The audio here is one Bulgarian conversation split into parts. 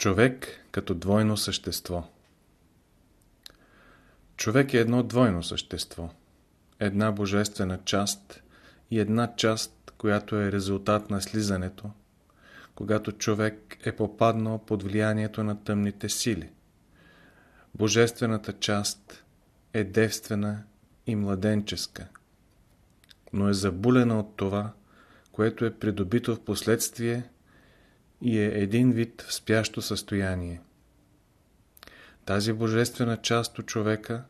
Човек като двойно същество Човек е едно двойно същество. Една божествена част и една част, която е резултат на слизането, когато човек е попаднал под влиянието на тъмните сили. Божествената част е девствена и младенческа, но е забулена от това, което е придобито в последствие и е един вид в спящо състояние. Тази божествена част от човека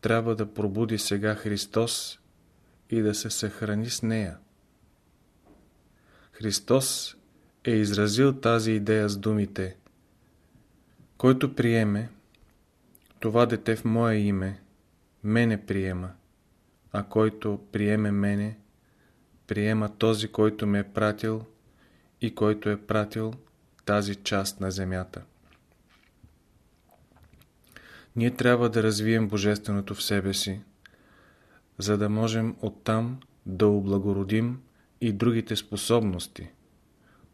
трябва да пробуди сега Христос и да се съхрани с нея. Христос е изразил тази идея с думите Който приеме това дете в мое име, мене приема, а който приеме мене, приема този, който ме е пратил и който е пратил тази част на земята. Ние трябва да развием Божественото в себе си, за да можем оттам да облагородим и другите способности.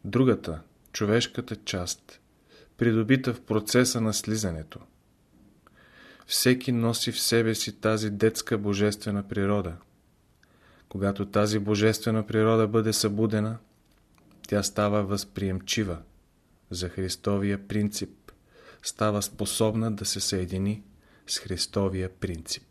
Другата, човешката част, придобита в процеса на слизането. Всеки носи в себе си тази детска божествена природа. Когато тази божествена природа бъде събудена, тя става възприемчива за Христовия принцип, става способна да се съедини с Христовия принцип.